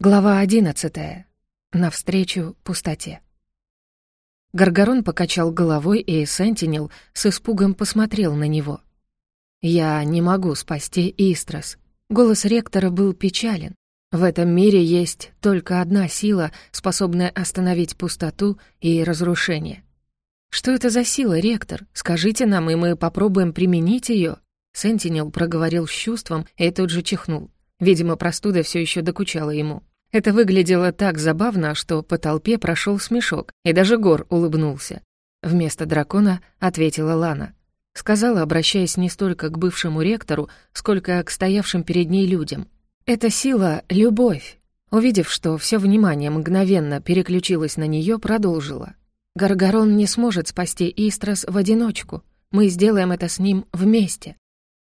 Глава одиннадцатая. Навстречу пустоте. Гаргарон покачал головой, и Сентинел с испугом посмотрел на него. «Я не могу спасти Истрас». Голос ректора был печален. В этом мире есть только одна сила, способная остановить пустоту и разрушение. «Что это за сила, ректор? Скажите нам, и мы попробуем применить ее. Сентинел проговорил с чувством и тут же чихнул. Видимо, простуда все еще докучала ему. Это выглядело так забавно, что по толпе прошел смешок, и даже Гор улыбнулся. Вместо дракона ответила Лана. Сказала, обращаясь не столько к бывшему ректору, сколько к стоявшим перед ней людям. «Это сила — любовь». Увидев, что все внимание мгновенно переключилось на нее, продолжила. «Гаргарон не сможет спасти Истрас в одиночку. Мы сделаем это с ним вместе.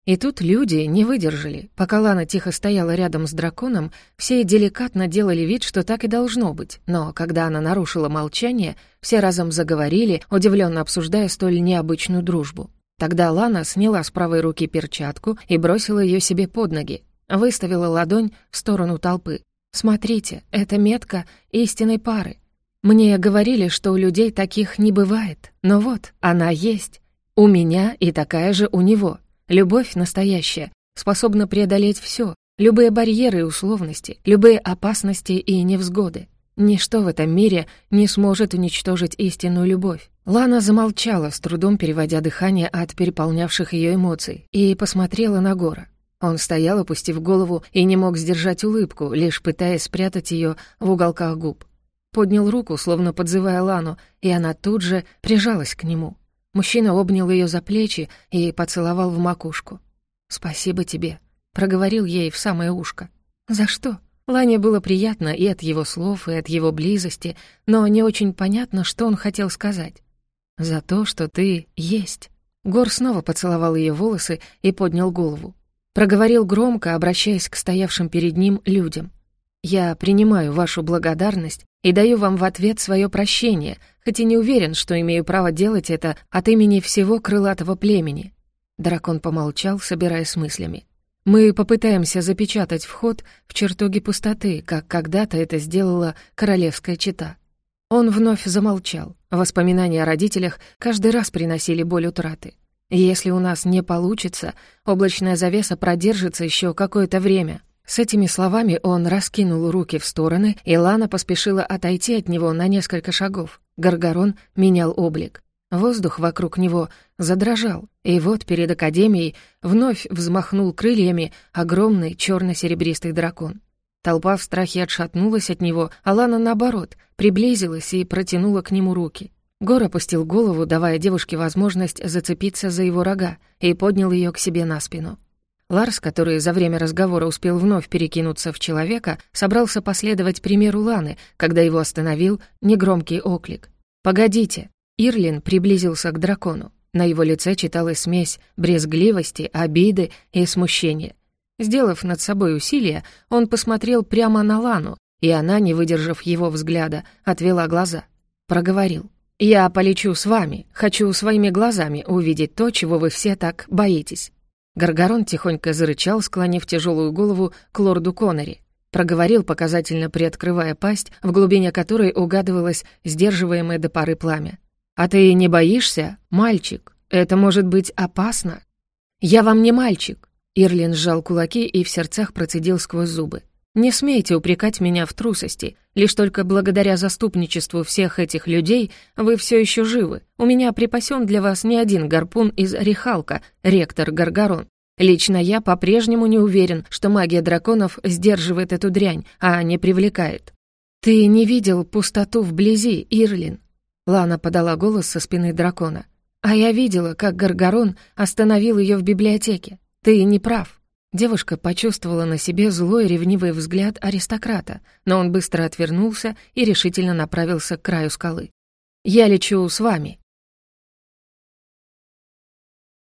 И тут люди не выдержали. Пока Лана тихо стояла рядом с драконом, все деликатно делали вид, что так и должно быть. Но когда она нарушила молчание, все разом заговорили, удивленно обсуждая столь необычную дружбу. Тогда Лана сняла с правой руки перчатку и бросила ее себе под ноги. Выставила ладонь в сторону толпы. «Смотрите, это метка истинной пары. Мне говорили, что у людей таких не бывает. Но вот, она есть. У меня и такая же у него». Любовь настоящая способна преодолеть все, любые барьеры и условности, любые опасности и невзгоды. Ничто в этом мире не сможет уничтожить истинную любовь. Лана замолчала, с трудом переводя дыхание от переполнявших ее эмоций, и посмотрела на Гора. Он стоял, опустив голову, и не мог сдержать улыбку, лишь пытаясь спрятать ее в уголках губ. Поднял руку, словно подзывая Лану, и она тут же прижалась к нему. Мужчина обнял ее за плечи и поцеловал в макушку. «Спасибо тебе», — проговорил ей в самое ушко. «За что?» Лане было приятно и от его слов, и от его близости, но не очень понятно, что он хотел сказать. «За то, что ты есть». Гор снова поцеловал ее волосы и поднял голову. Проговорил громко, обращаясь к стоявшим перед ним людям. «Я принимаю вашу благодарность и даю вам в ответ свое прощение, хоть и не уверен, что имею право делать это от имени всего крылатого племени». Дракон помолчал, собираясь с мыслями. «Мы попытаемся запечатать вход в чертоги пустоты, как когда-то это сделала королевская чета». Он вновь замолчал. Воспоминания о родителях каждый раз приносили боль утраты. «Если у нас не получится, облачная завеса продержится еще какое-то время», с этими словами он раскинул руки в стороны, и Лана поспешила отойти от него на несколько шагов. Гаргарон менял облик. Воздух вокруг него задрожал, и вот перед Академией вновь взмахнул крыльями огромный черно серебристый дракон. Толпа в страхе отшатнулась от него, а Лана, наоборот, приблизилась и протянула к нему руки. Гор опустил голову, давая девушке возможность зацепиться за его рога, и поднял ее к себе на спину. Ларс, который за время разговора успел вновь перекинуться в человека, собрался последовать примеру Ланы, когда его остановил негромкий оклик. «Погодите!» Ирлин приблизился к дракону. На его лице читалась смесь брезгливости, обиды и смущения. Сделав над собой усилие, он посмотрел прямо на Лану, и она, не выдержав его взгляда, отвела глаза. Проговорил. «Я полечу с вами. Хочу своими глазами увидеть то, чего вы все так боитесь. Гаргарон тихонько зарычал, склонив тяжелую голову к лорду Коннери. Проговорил, показательно приоткрывая пасть, в глубине которой угадывалось сдерживаемое до поры пламя. «А ты не боишься, мальчик? Это может быть опасно?» «Я вам не мальчик!» Ирлин сжал кулаки и в сердцах процедил сквозь зубы. «Не смейте упрекать меня в трусости. Лишь только благодаря заступничеству всех этих людей вы все еще живы. У меня припасен для вас не один гарпун из Рихалка, ректор Гаргарон. Лично я по-прежнему не уверен, что магия драконов сдерживает эту дрянь, а не привлекает. «Ты не видел пустоту вблизи, Ирлин?» Лана подала голос со спины дракона. «А я видела, как Гаргарон остановил ее в библиотеке. Ты не прав». Девушка почувствовала на себе злой ревнивый взгляд аристократа, но он быстро отвернулся и решительно направился к краю скалы. «Я лечу с вами».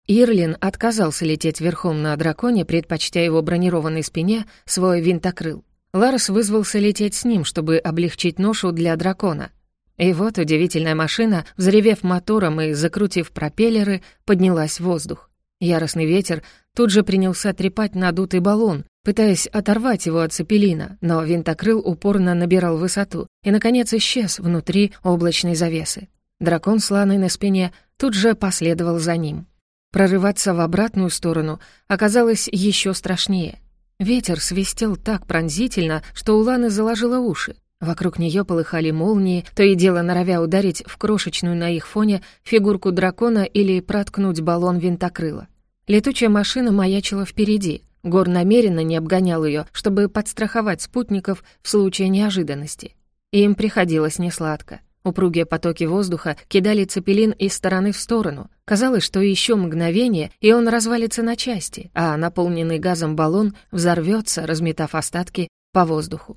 Ирлин отказался лететь верхом на драконе, предпочтя его бронированной спине свой винтокрыл. Ларс вызвался лететь с ним, чтобы облегчить ношу для дракона. И вот удивительная машина, взревев мотором и закрутив пропеллеры, поднялась в воздух. Яростный ветер тут же принялся трепать надутый баллон, пытаясь оторвать его от цепелина, но винтокрыл упорно набирал высоту и, наконец, исчез внутри облачной завесы. Дракон с ланой на спине тут же последовал за ним. Прорываться в обратную сторону оказалось еще страшнее. Ветер свистел так пронзительно, что у Ланы заложило уши. Вокруг нее полыхали молнии, то и дело норовя ударить в крошечную на их фоне фигурку дракона или проткнуть баллон винтокрыла. Летучая машина маячила впереди. Гор намеренно не обгонял ее, чтобы подстраховать спутников в случае неожиданности. Им приходилось несладко. Упругие потоки воздуха кидали цепелин из стороны в сторону. Казалось, что еще мгновение, и он развалится на части, а наполненный газом баллон взорвется, разметав остатки по воздуху.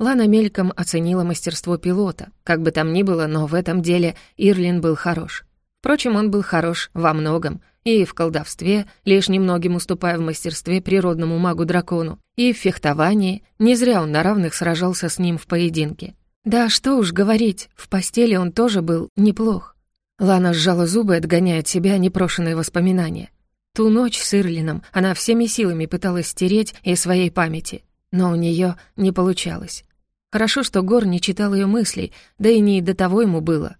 Лана мельком оценила мастерство пилота. Как бы там ни было, но в этом деле Ирлин был хорош. Впрочем, он был хорош во многом, и в колдовстве, лишь немногим уступая в мастерстве природному магу-дракону, и в фехтовании, не зря он на равных сражался с ним в поединке. Да что уж говорить, в постели он тоже был неплох. Лана сжала зубы, отгоняя от себя непрошенные воспоминания. Ту ночь с Ирлином она всеми силами пыталась стереть из своей памяти, но у нее не получалось. Хорошо, что Гор не читал ее мыслей, да и не до того ему было.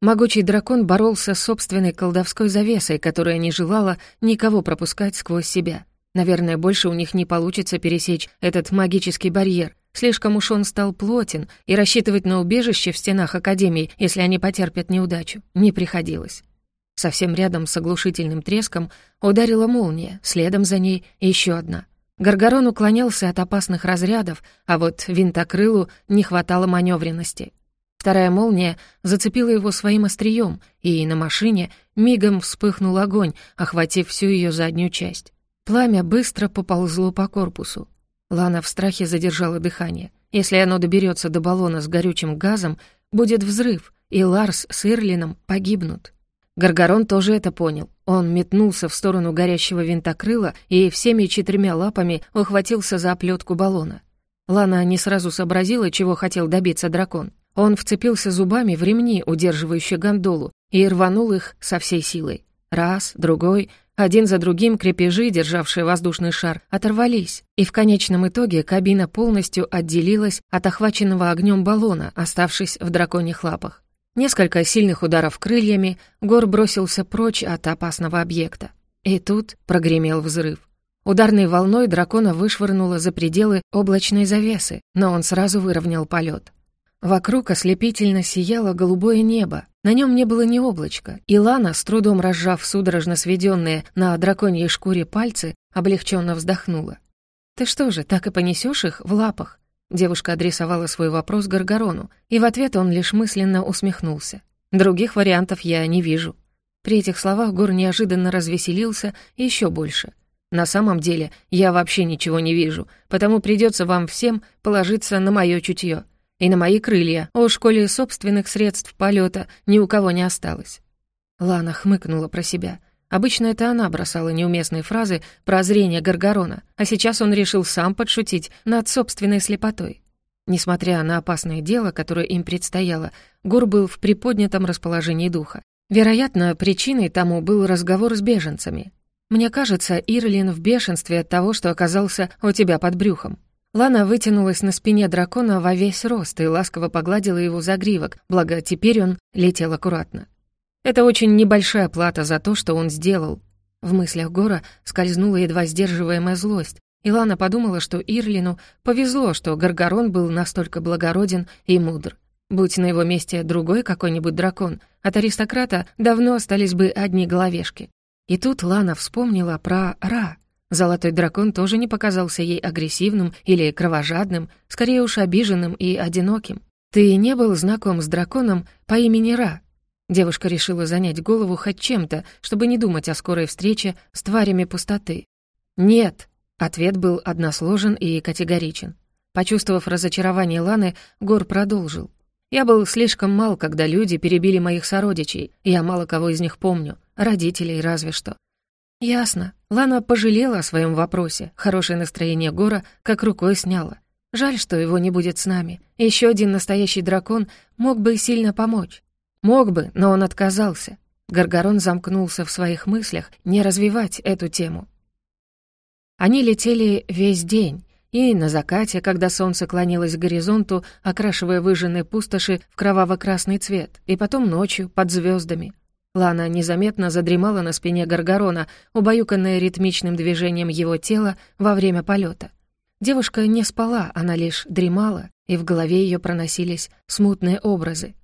Могучий дракон боролся с собственной колдовской завесой, которая не желала никого пропускать сквозь себя. Наверное, больше у них не получится пересечь этот магический барьер. Слишком уж он стал плотен, и рассчитывать на убежище в стенах Академии, если они потерпят неудачу, не приходилось. Совсем рядом с оглушительным треском ударила молния, следом за ней еще одна. Гаргарон уклонялся от опасных разрядов, а вот винтокрылу не хватало маневренности. Вторая молния зацепила его своим острием, и на машине мигом вспыхнул огонь, охватив всю ее заднюю часть. Пламя быстро поползло по корпусу. Лана в страхе задержала дыхание. Если оно доберется до баллона с горючим газом, будет взрыв, и Ларс с Ирлином погибнут. Гаргарон тоже это понял. Он метнулся в сторону горящего винтокрыла и всеми четырьмя лапами ухватился за оплетку баллона. Лана не сразу сообразила, чего хотел добиться дракон. Он вцепился зубами в ремни, удерживающие гондолу, и рванул их со всей силой. Раз, другой, один за другим крепежи, державшие воздушный шар, оторвались, и в конечном итоге кабина полностью отделилась от охваченного огнем баллона, оставшись в драконьих лапах. Несколько сильных ударов крыльями, Гор бросился прочь от опасного объекта. И тут прогремел взрыв. Ударной волной дракона вышвырнуло за пределы облачной завесы, но он сразу выровнял полет. Вокруг ослепительно сияло голубое небо. На нем не было ни облачка, и Лана, с трудом разжав судорожно сведенные на драконьей шкуре пальцы, облегченно вздохнула. «Ты что же, так и понесешь их в лапах?» Девушка адресовала свой вопрос Гаргарону, и в ответ он лишь мысленно усмехнулся. «Других вариантов я не вижу». При этих словах Гор неожиданно развеселился еще больше. «На самом деле я вообще ничего не вижу, потому придется вам всем положиться на мое чутье и на мои крылья. О школе собственных средств полета ни у кого не осталось. Лана хмыкнула про себя. Обычно это она бросала неуместные фразы про зрение Гаргарона, а сейчас он решил сам подшутить над собственной слепотой. Несмотря на опасное дело, которое им предстояло, Гур был в приподнятом расположении духа. Вероятно, причиной тому был разговор с беженцами. «Мне кажется, Ирлин в бешенстве от того, что оказался у тебя под брюхом. Лана вытянулась на спине дракона во весь рост и ласково погладила его загривок, благо теперь он летел аккуратно. Это очень небольшая плата за то, что он сделал. В мыслях Гора скользнула едва сдерживаемая злость, и Лана подумала, что Ирлину повезло, что Гаргарон был настолько благороден и мудр. Будь на его месте другой какой-нибудь дракон, от аристократа давно остались бы одни головешки. И тут Лана вспомнила про Ра, Золотой дракон тоже не показался ей агрессивным или кровожадным, скорее уж обиженным и одиноким. «Ты не был знаком с драконом по имени Ра?» Девушка решила занять голову хоть чем-то, чтобы не думать о скорой встрече с тварями пустоты. «Нет», — ответ был односложен и категоричен. Почувствовав разочарование Ланы, Гор продолжил. «Я был слишком мал, когда люди перебили моих сородичей. Я мало кого из них помню, родителей разве что. «Ясно». Лана пожалела о своем вопросе. Хорошее настроение Гора как рукой сняло. Жаль, что его не будет с нами. Еще один настоящий дракон мог бы сильно помочь. Мог бы, но он отказался. Гаргарон замкнулся в своих мыслях не развивать эту тему. Они летели весь день, и на закате, когда солнце клонилось к горизонту, окрашивая выжженные пустоши в кроваво-красный цвет, и потом ночью, под звездами. Лана незаметно задремала на спине Гаргорона, убаюканная ритмичным движением его тела во время полета. Девушка не спала, она лишь дремала, и в голове ее проносились смутные образы.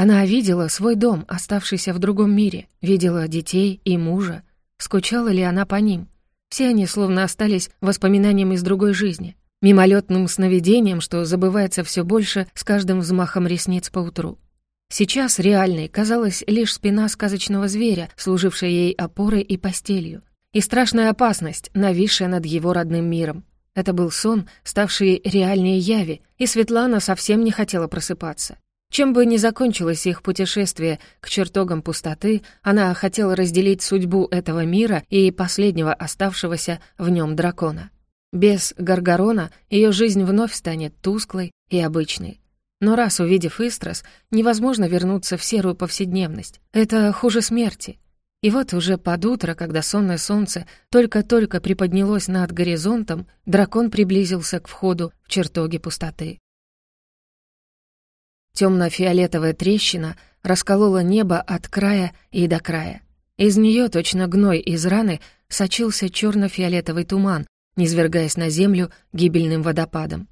Она видела свой дом, оставшийся в другом мире, видела детей и мужа. Скучала ли она по ним? Все они словно остались воспоминанием из другой жизни, мимолетным сновидением, что забывается все больше с каждым взмахом ресниц по утру. Сейчас реальной казалась лишь спина сказочного зверя, служившая ей опорой и постелью, и страшная опасность, нависшая над его родным миром. Это был сон, ставший реальнее яви, и Светлана совсем не хотела просыпаться. Чем бы ни закончилось их путешествие к чертогам пустоты, она хотела разделить судьбу этого мира и последнего оставшегося в нем дракона. Без Гаргарона ее жизнь вновь станет тусклой и обычной. Но раз увидев Истрос, невозможно вернуться в серую повседневность. Это хуже смерти. И вот уже под утро, когда сонное солнце только-только приподнялось над горизонтом, дракон приблизился к входу в чертоги пустоты. Темно-фиолетовая трещина расколола небо от края и до края. Из нее, точно гной из раны, сочился черно-фиолетовый туман, низвергаясь на землю гибельным водопадом.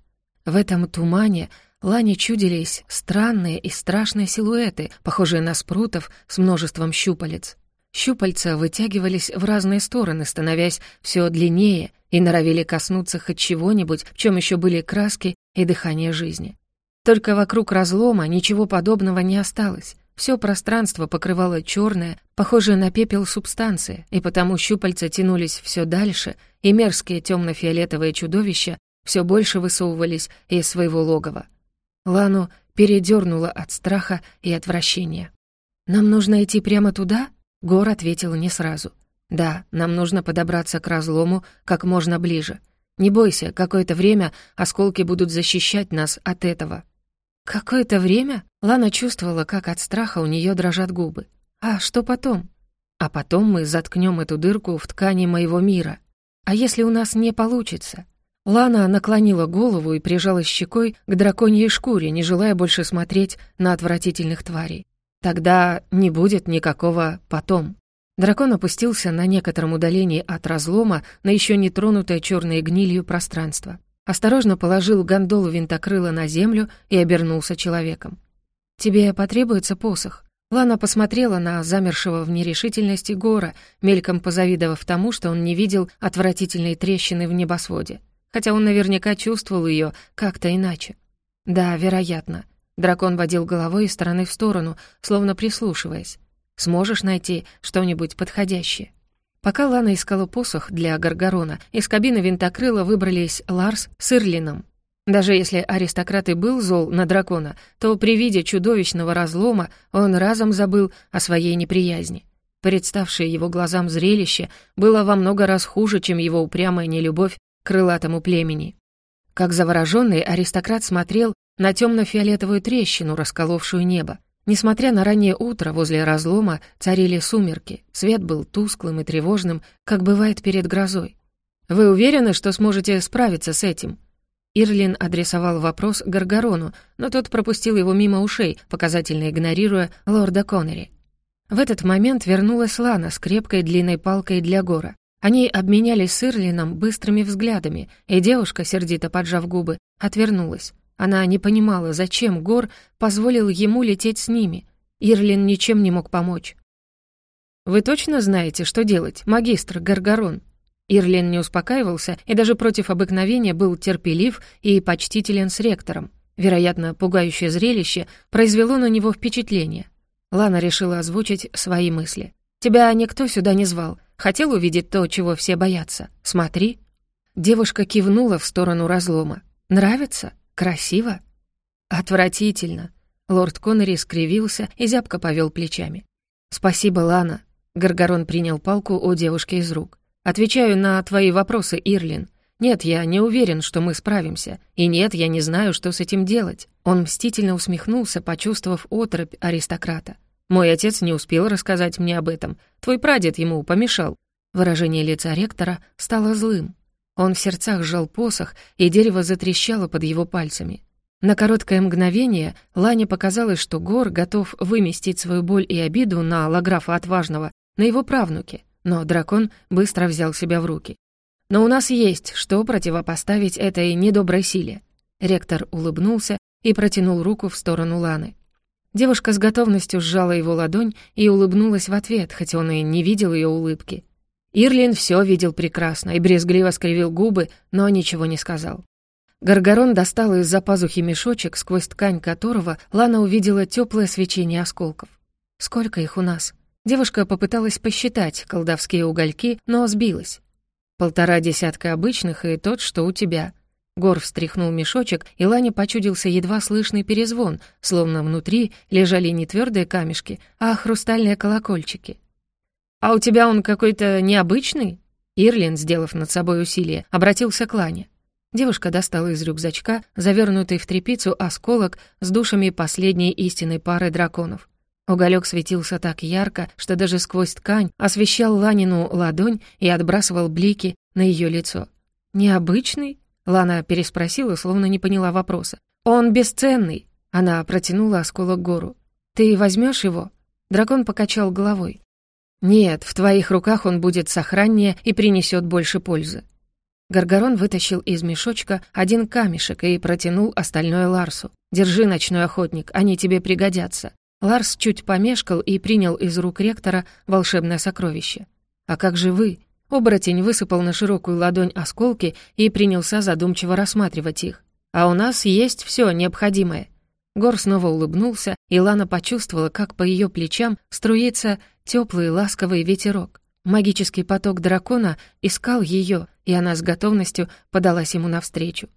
В этом тумане Лане чудились странные и страшные силуэты, похожие на спрутов с множеством щупалец. Щупальца вытягивались в разные стороны, становясь все длиннее и норовили коснуться хоть чего-нибудь, в чем еще были краски и дыхание жизни. Только вокруг разлома ничего подобного не осталось. Все пространство покрывало черная, похожая на пепел субстанция, и потому щупальца тянулись все дальше, и мерзкие темно-фиолетовые чудовища все больше высовывались из своего логова. Лану передернуло от страха и отвращения. «Нам нужно идти прямо туда?» Гор ответил не сразу. «Да, нам нужно подобраться к разлому как можно ближе. Не бойся, какое-то время осколки будут защищать нас от этого». «Какое-то время?» Лана чувствовала, как от страха у нее дрожат губы. «А что потом?» «А потом мы заткнем эту дырку в ткани моего мира. А если у нас не получится?» Лана наклонила голову и прижала щекой к драконьей шкуре, не желая больше смотреть на отвратительных тварей. Тогда не будет никакого «потом». Дракон опустился на некотором удалении от разлома на еще не тронутое черной гнилью пространство. Осторожно положил гондолу винтокрыла на землю и обернулся человеком. «Тебе потребуется посох?» Лана посмотрела на замершего в нерешительности гора, мельком позавидовав тому, что он не видел отвратительной трещины в небосводе хотя он наверняка чувствовал ее как-то иначе. Да, вероятно. Дракон водил головой из стороны в сторону, словно прислушиваясь. «Сможешь найти что-нибудь подходящее?» Пока Лана искала посох для Гаргарона, из кабины винтокрыла выбрались Ларс с Ирлином. Даже если аристократ и был зол на дракона, то при виде чудовищного разлома он разом забыл о своей неприязни. Представшее его глазам зрелище было во много раз хуже, чем его упрямая нелюбовь крылатому племени. Как завороженный аристократ смотрел на темно-фиолетовую трещину, расколовшую небо. Несмотря на раннее утро, возле разлома царили сумерки. Свет был тусклым и тревожным, как бывает перед грозой. «Вы уверены, что сможете справиться с этим?» Ирлин адресовал вопрос Гаргарону, но тот пропустил его мимо ушей, показательно игнорируя лорда Коннери. В этот момент вернулась Лана с крепкой длинной палкой для гора. Они обменялись с Ирлином быстрыми взглядами, и девушка, сердито поджав губы, отвернулась. Она не понимала, зачем Гор позволил ему лететь с ними. Ирлин ничем не мог помочь. «Вы точно знаете, что делать, магистр Гаргарон?» Ирлин не успокаивался и даже против обыкновения был терпелив и почтителен с ректором. Вероятно, пугающее зрелище произвело на него впечатление. Лана решила озвучить свои мысли. «Тебя никто сюда не звал. Хотел увидеть то, чего все боятся. Смотри». Девушка кивнула в сторону разлома. «Нравится? Красиво?» «Отвратительно». Лорд Коннери скривился и зябко повел плечами. «Спасибо, Лана». Гаргарон принял палку у девушки из рук. «Отвечаю на твои вопросы, Ирлин. Нет, я не уверен, что мы справимся. И нет, я не знаю, что с этим делать». Он мстительно усмехнулся, почувствовав отрыбь аристократа. Мой отец не успел рассказать мне об этом. Твой прадед ему помешал». Выражение лица ректора стало злым. Он в сердцах сжал посох, и дерево затрещало под его пальцами. На короткое мгновение Лане показалось, что Гор готов выместить свою боль и обиду на Лаграфа Отважного, на его правнуке, но дракон быстро взял себя в руки. «Но у нас есть, что противопоставить этой недоброй силе». Ректор улыбнулся и протянул руку в сторону Ланы. Девушка с готовностью сжала его ладонь и улыбнулась в ответ, хотя он и не видел ее улыбки. Ирлин все видел прекрасно и брезгливо скривил губы, но ничего не сказал. Гаргарон достал из-за пазухи мешочек, сквозь ткань которого Лана увидела теплое свечение осколков. «Сколько их у нас?» Девушка попыталась посчитать колдовские угольки, но сбилась. «Полтора десятка обычных и тот, что у тебя». Гор встряхнул мешочек, и Лане почудился едва слышный перезвон, словно внутри лежали не твердые камешки, а хрустальные колокольчики. «А у тебя он какой-то необычный?» Ирлин, сделав над собой усилие, обратился к Лане. Девушка достала из рюкзачка завернутый в тряпицу осколок с душами последней истинной пары драконов. Уголек светился так ярко, что даже сквозь ткань освещал Ланину ладонь и отбрасывал блики на ее лицо. «Необычный?» — Лана переспросила, словно не поняла вопроса. «Он бесценный!» — она протянула осколок гору. «Ты возьмешь его?» Дракон покачал головой. «Нет, в твоих руках он будет сохраннее и принесет больше пользы. Гаргарон вытащил из мешочка один камешек и протянул остальное Ларсу. «Держи, ночной охотник, они тебе пригодятся». Ларс чуть помешкал и принял из рук ректора волшебное сокровище. «А как же вы?» Оборотень высыпал на широкую ладонь осколки и принялся задумчиво рассматривать их. «А у нас есть все необходимое». Гор снова улыбнулся, и Лана почувствовала, как по ее плечам струится теплый ласковый ветерок. Магический поток дракона искал ее, и она с готовностью подалась ему навстречу.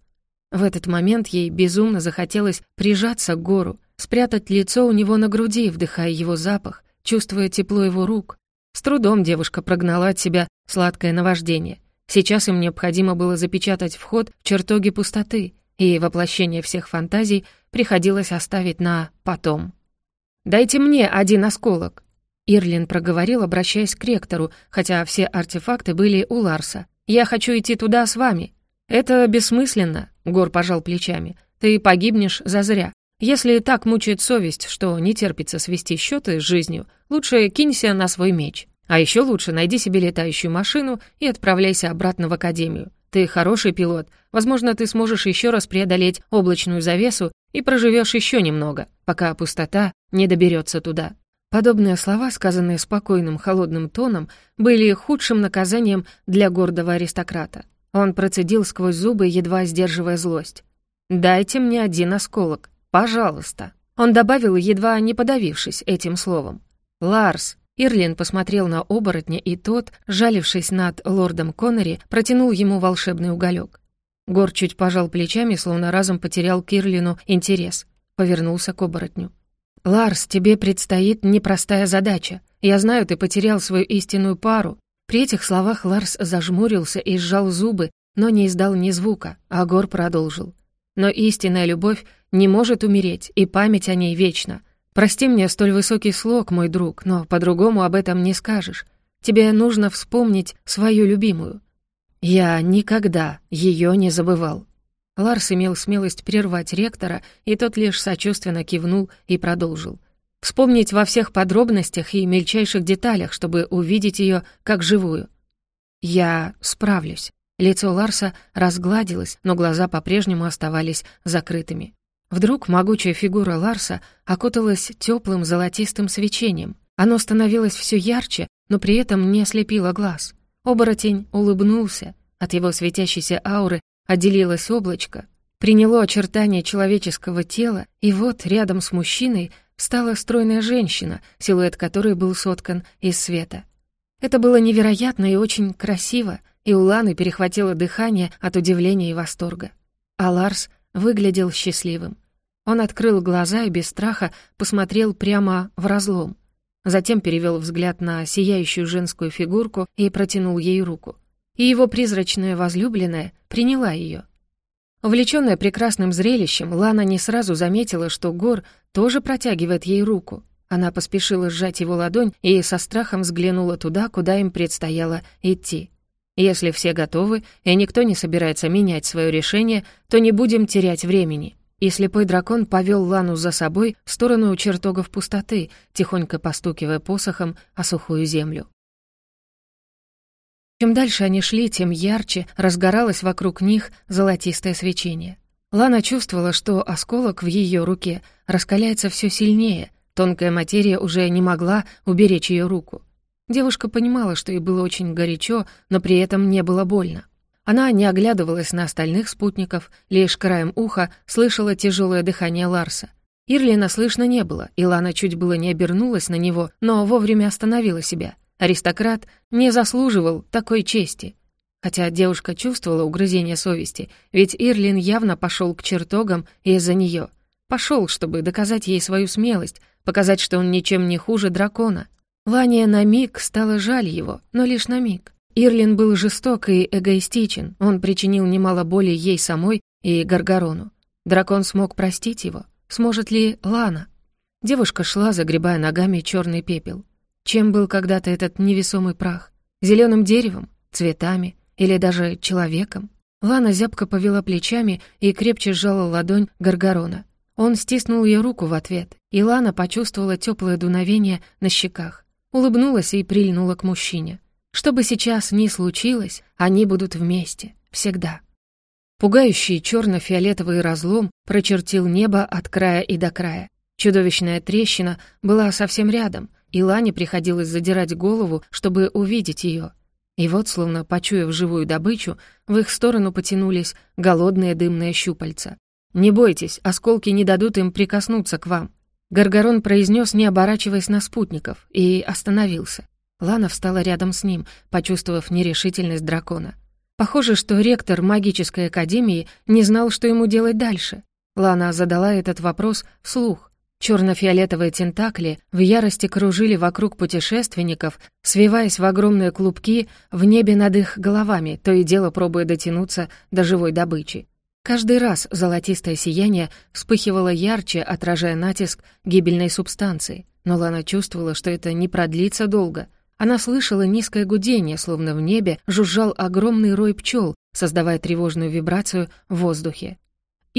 В этот момент ей безумно захотелось прижаться к гору, спрятать лицо у него на груди, вдыхая его запах, чувствуя тепло его рук. С трудом девушка прогнала от себя сладкое наваждение. Сейчас им необходимо было запечатать вход в чертоги пустоты, и воплощение всех фантазий приходилось оставить на потом. «Дайте мне один осколок», Ирлин проговорил, обращаясь к ректору, хотя все артефакты были у Ларса. «Я хочу идти туда с вами». «Это бессмысленно», — Гор пожал плечами. «Ты погибнешь зазря. Если так мучает совесть, что не терпится свести счеты с жизнью, лучше кинься на свой меч. А еще лучше найди себе летающую машину и отправляйся обратно в академию. Ты хороший пилот. Возможно, ты сможешь еще раз преодолеть облачную завесу и проживешь еще немного, пока пустота не доберется туда. Подобные слова, сказанные спокойным, холодным тоном, были худшим наказанием для гордого аристократа. Он процедил сквозь зубы, едва сдерживая злость. «Дайте мне один осколок, пожалуйста». Он добавил, едва не подавившись этим словом. «Ларс». Ирлин посмотрел на оборотня, и тот, жалившись над лордом Коннери, протянул ему волшебный уголек. Гор чуть пожал плечами, словно разом потерял к Ирлину интерес. Повернулся к оборотню. «Ларс, тебе предстоит непростая задача. Я знаю, ты потерял свою истинную пару». При этих словах Ларс зажмурился и сжал зубы, но не издал ни звука, а Гор продолжил. «Но истинная любовь не может умереть, и память о ней вечна. Прости мне столь высокий слог, мой друг, но по-другому об этом не скажешь. Тебе нужно вспомнить свою любимую». Я никогда ее не забывал. Ларс имел смелость прервать ректора, и тот лишь сочувственно кивнул и продолжил. Вспомнить во всех подробностях и мельчайших деталях, чтобы увидеть ее как живую. «Я справлюсь». Лицо Ларса разгладилось, но глаза по-прежнему оставались закрытыми. Вдруг могучая фигура Ларса окуталась теплым золотистым свечением. Оно становилось все ярче, но при этом не ослепило глаз. Оборотень улыбнулся. От его светящейся ауры Отделилось облачко, приняло очертания человеческого тела, и вот рядом с мужчиной стала стройная женщина, силуэт которой был соткан из света. Это было невероятно и очень красиво, и у Ланы перехватило дыхание от удивления и восторга. А Ларс выглядел счастливым. Он открыл глаза и без страха посмотрел прямо в разлом. Затем перевел взгляд на сияющую женскую фигурку и протянул ей руку и его призрачная возлюбленная приняла ее. Увлечённая прекрасным зрелищем, Лана не сразу заметила, что Гор тоже протягивает ей руку. Она поспешила сжать его ладонь и со страхом взглянула туда, куда им предстояло идти. Если все готовы, и никто не собирается менять свое решение, то не будем терять времени. И слепой дракон повел Лану за собой в сторону чертогов пустоты, тихонько постукивая посохом о сухую землю. Чем дальше они шли, тем ярче разгоралось вокруг них золотистое свечение. Лана чувствовала, что осколок в ее руке раскаляется все сильнее, тонкая материя уже не могла уберечь ее руку. Девушка понимала, что ей было очень горячо, но при этом не было больно. Она не оглядывалась на остальных спутников, лишь краем уха слышала тяжелое дыхание Ларса. Ирлина слышно не было, и Лана чуть было не обернулась на него, но вовремя остановила себя. Аристократ не заслуживал такой чести. Хотя девушка чувствовала угрызение совести, ведь Ирлин явно пошел к чертогам из-за нее. Пошел, чтобы доказать ей свою смелость, показать, что он ничем не хуже дракона. Лания на миг стало жаль его, но лишь на миг. Ирлин был жесток и эгоистичен, он причинил немало боли ей самой и Гаргарону. Дракон смог простить его. Сможет ли Лана? Девушка шла, загребая ногами черный пепел. Чем был когда-то этот невесомый прах? Зеленым деревом? Цветами? Или даже человеком? Лана зябко повела плечами и крепче сжала ладонь Гаргарона. Он стиснул ее руку в ответ, и Лана почувствовала теплое дуновение на щеках улыбнулась и прильнула к мужчине. Что бы сейчас ни случилось, они будут вместе. Всегда. Пугающий черно-фиолетовый разлом прочертил небо от края и до края. Чудовищная трещина была совсем рядом, и Лане приходилось задирать голову, чтобы увидеть ее. И вот, словно почуяв живую добычу, в их сторону потянулись голодные дымные щупальца. «Не бойтесь, осколки не дадут им прикоснуться к вам», Гаргарон произнес, не оборачиваясь на спутников, и остановился. Лана встала рядом с ним, почувствовав нерешительность дракона. Похоже, что ректор магической академии не знал, что ему делать дальше. Лана задала этот вопрос вслух. Черно-фиолетовые тентакли в ярости кружили вокруг путешественников, свиваясь в огромные клубки в небе над их головами, то и дело пробуя дотянуться до живой добычи. Каждый раз золотистое сияние вспыхивало ярче, отражая натиск гибельной субстанции. Но Лана чувствовала, что это не продлится долго. Она слышала низкое гудение, словно в небе жужжал огромный рой пчел, создавая тревожную вибрацию в воздухе.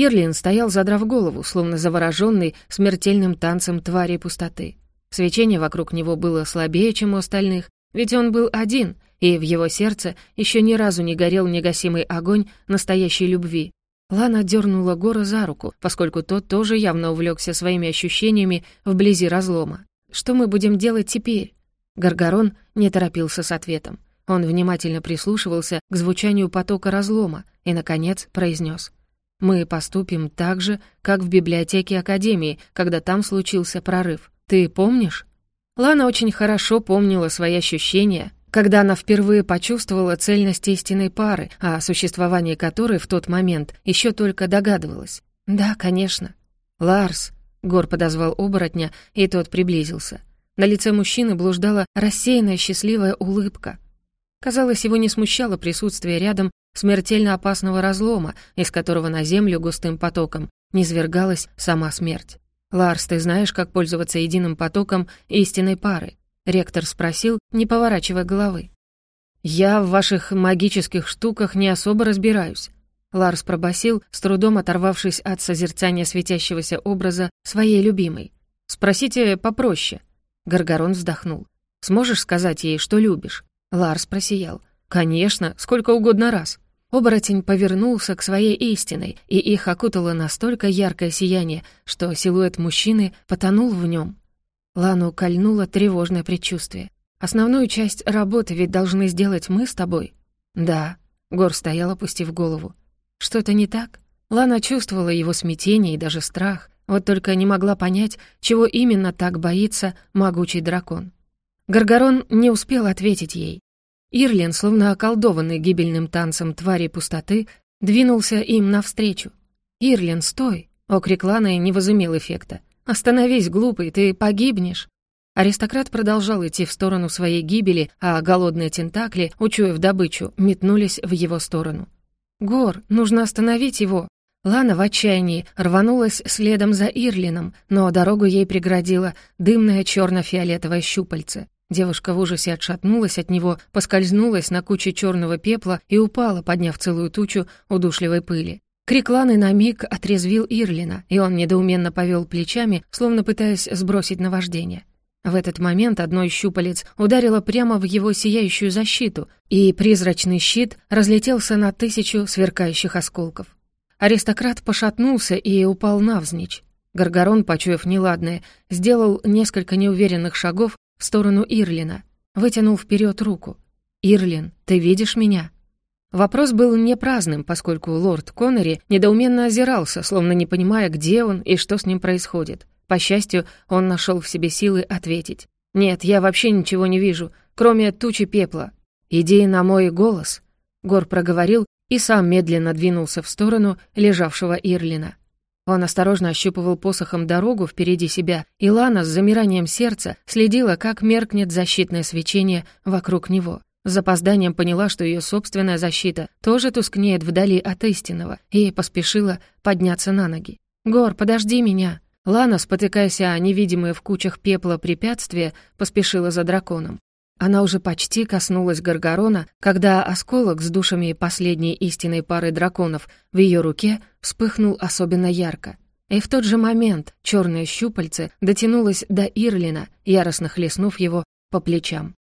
Ирлин стоял, задрав голову, словно завороженный смертельным танцем твари пустоты. Свечение вокруг него было слабее, чем у остальных, ведь он был один, и в его сердце еще ни разу не горел негасимый огонь настоящей любви. Лана дернула Гора за руку, поскольку тот тоже явно увлекся своими ощущениями вблизи разлома. «Что мы будем делать теперь?» Гаргарон не торопился с ответом. Он внимательно прислушивался к звучанию потока разлома и, наконец, произнес: «Мы поступим так же, как в библиотеке Академии, когда там случился прорыв. Ты помнишь?» Лана очень хорошо помнила свои ощущения, когда она впервые почувствовала цельность истинной пары, о существовании которой в тот момент еще только догадывалась. «Да, конечно». «Ларс», — Гор подозвал оборотня, и тот приблизился. На лице мужчины блуждала рассеянная счастливая улыбка. Казалось, его не смущало присутствие рядом смертельно опасного разлома, из которого на землю густым потоком низвергалась сама смерть. «Ларс, ты знаешь, как пользоваться единым потоком истинной пары?» Ректор спросил, не поворачивая головы. «Я в ваших магических штуках не особо разбираюсь», Ларс пробасил, с трудом оторвавшись от созерцания светящегося образа своей любимой. «Спросите попроще». Гаргарон вздохнул. «Сможешь сказать ей, что любишь?» Ларс просиял. «Конечно, сколько угодно раз». Оборотень повернулся к своей истиной, и их окутало настолько яркое сияние, что силуэт мужчины потонул в нем. Лану кольнуло тревожное предчувствие. «Основную часть работы ведь должны сделать мы с тобой?» «Да», — Гор стоял, опустив голову. «Что-то не так?» Лана чувствовала его смятение и даже страх, вот только не могла понять, чего именно так боится могучий дракон. Гаргарон не успел ответить ей. Ирлин, словно околдованный гибельным танцем твари пустоты, двинулся им навстречу. «Ирлин, стой!» — окрик Ланы не возымел эффекта. «Остановись, глупый, ты погибнешь!» Аристократ продолжал идти в сторону своей гибели, а голодные тентакли, учуяв добычу, метнулись в его сторону. «Гор, нужно остановить его!» Лана в отчаянии рванулась следом за Ирлином, но дорогу ей преградило дымное черно фиолетовое щупальце. Девушка в ужасе отшатнулась от него, поскользнулась на куче черного пепла и упала, подняв целую тучу удушливой пыли. Крик Ланы на миг отрезвил Ирлина, и он недоуменно повел плечами, словно пытаясь сбросить наваждение. В этот момент одно из щупалец ударило прямо в его сияющую защиту, и призрачный щит разлетелся на тысячу сверкающих осколков. Аристократ пошатнулся и упал навзничь. Гаргорон, почуяв неладное, сделал несколько неуверенных шагов в сторону Ирлина, вытянул вперед руку. «Ирлин, ты видишь меня?» Вопрос был не праздным, поскольку лорд Коннери недоуменно озирался, словно не понимая, где он и что с ним происходит. По счастью, он нашел в себе силы ответить. «Нет, я вообще ничего не вижу, кроме тучи пепла. Иди на мой голос», — Гор проговорил и сам медленно двинулся в сторону лежавшего Ирлина. Он осторожно ощупывал посохом дорогу впереди себя, и Лана с замиранием сердца следила, как меркнет защитное свечение вокруг него. С запозданием поняла, что ее собственная защита тоже тускнеет вдали от истинного, и поспешила подняться на ноги. «Гор, подожди меня!» Лана, спотыкаясь о невидимые в кучах пепла препятствия, поспешила за драконом. Она уже почти коснулась Гаргорона, когда осколок с душами последней истинной пары драконов в ее руке вспыхнул особенно ярко. И в тот же момент черное щупальце дотянулось до Ирлина, яростно хлестнув его по плечам.